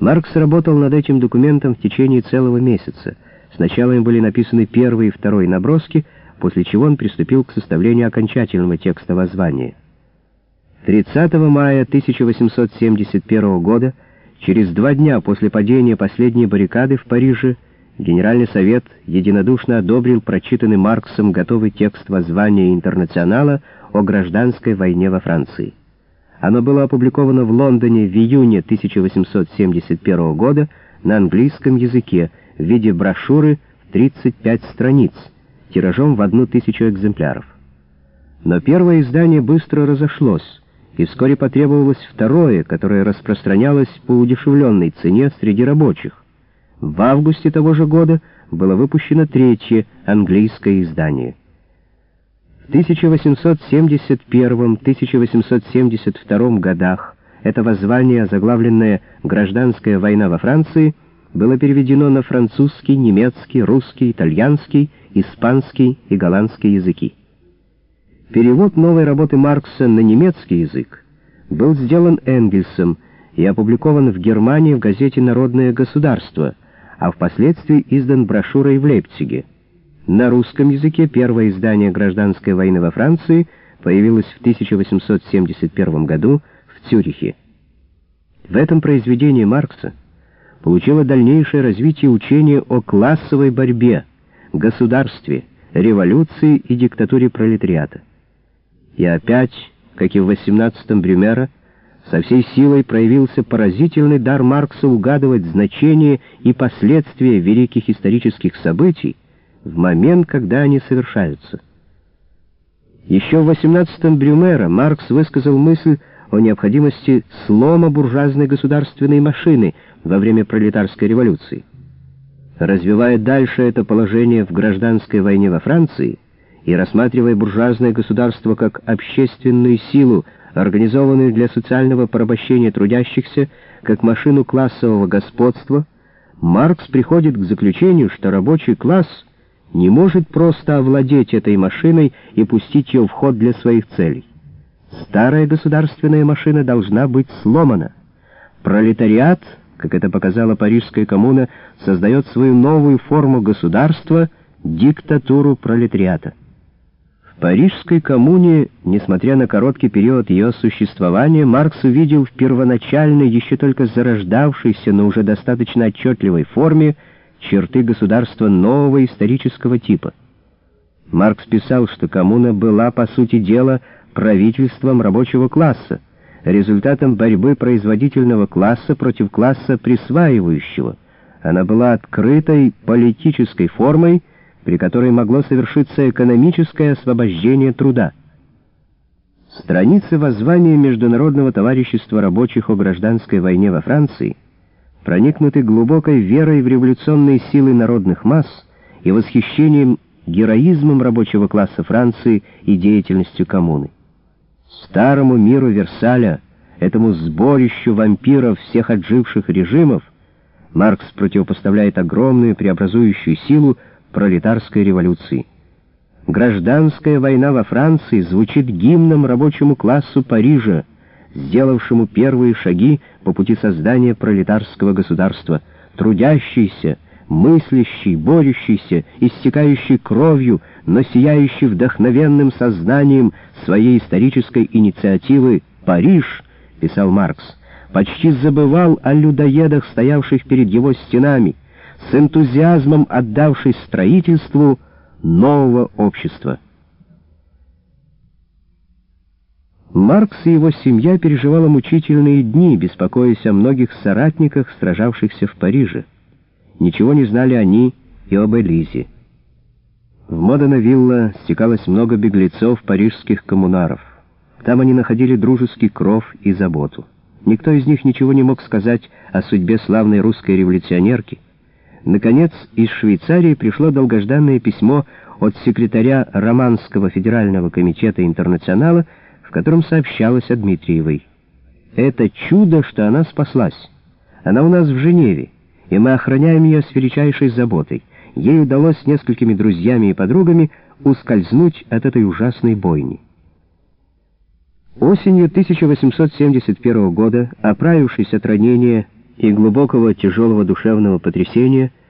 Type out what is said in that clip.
Маркс работал над этим документом в течение целого месяца. Сначала им были написаны первый и второй наброски, после чего он приступил к составлению окончательного текста воззвания. 30 мая 1871 года, через два дня после падения последней баррикады в Париже, Генеральный совет единодушно одобрил прочитанный Марксом готовый текст воззвания Интернационала о гражданской войне во Франции. Оно было опубликовано в Лондоне в июне 1871 года на английском языке в виде брошюры в 35 страниц, тиражом в одну тысячу экземпляров. Но первое издание быстро разошлось, и вскоре потребовалось второе, которое распространялось по удешевленной цене среди рабочих. В августе того же года было выпущено третье английское издание. В 1871-1872 годах это воззвание, заглавленное «Гражданская война во Франции», было переведено на французский, немецкий, русский, итальянский, испанский и голландский языки. Перевод новой работы Маркса на немецкий язык был сделан Энгельсом и опубликован в Германии в газете «Народное государство», а впоследствии издан брошюрой в Лейпциге. На русском языке первое издание «Гражданской войны во Франции» появилось в 1871 году в Цюрихе. В этом произведении Маркса получило дальнейшее развитие учения о классовой борьбе, государстве, революции и диктатуре пролетариата. И опять, как и в 18-м Брюмера, со всей силой проявился поразительный дар Маркса угадывать значение и последствия великих исторических событий в момент, когда они совершаются. Еще в 18-м Брюмера Маркс высказал мысль о необходимости слома буржуазной государственной машины во время пролетарской революции. Развивая дальше это положение в гражданской войне во Франции и рассматривая буржуазное государство как общественную силу, организованную для социального порабощения трудящихся, как машину классового господства, Маркс приходит к заключению, что рабочий класс не может просто овладеть этой машиной и пустить ее в ход для своих целей. Старая государственная машина должна быть сломана. Пролетариат, как это показала Парижская коммуна, создает свою новую форму государства — диктатуру пролетариата. Парижской коммуне, несмотря на короткий период ее существования, Маркс увидел в первоначальной, еще только зарождавшейся, но уже достаточно отчетливой форме черты государства нового исторического типа. Маркс писал, что коммуна была, по сути дела, правительством рабочего класса, результатом борьбы производительного класса против класса присваивающего. Она была открытой политической формой, при которой могло совершиться экономическое освобождение труда. Страницы воззвания Международного товарищества рабочих о гражданской войне во Франции проникнуты глубокой верой в революционные силы народных масс и восхищением героизмом рабочего класса Франции и деятельностью коммуны. Старому миру Версаля, этому сборищу вампиров всех отживших режимов, Маркс противопоставляет огромную преобразующую силу пролетарской революции. Гражданская война во Франции звучит гимном рабочему классу Парижа, сделавшему первые шаги по пути создания пролетарского государства, трудящийся, мыслящий, борющийся, истекающий кровью, но сияющий вдохновенным сознанием своей исторической инициативы «Париж», писал Маркс, почти забывал о людоедах, стоявших перед его стенами, с энтузиазмом отдавшись строительству нового общества. Маркс и его семья переживала мучительные дни, беспокоясь о многих соратниках, сражавшихся в Париже. Ничего не знали они и об Элизе. В Модена-Вилла стекалось много беглецов парижских коммунаров. Там они находили дружеский кров и заботу. Никто из них ничего не мог сказать о судьбе славной русской революционерки, Наконец, из Швейцарии пришло долгожданное письмо от секретаря Романского федерального комитета интернационала, в котором сообщалось о Дмитриевой. «Это чудо, что она спаслась. Она у нас в Женеве, и мы охраняем ее с величайшей заботой. Ей удалось с несколькими друзьями и подругами ускользнуть от этой ужасной бойни». Осенью 1871 года, оправившись от ранения, и глубокого тяжелого душевного потрясения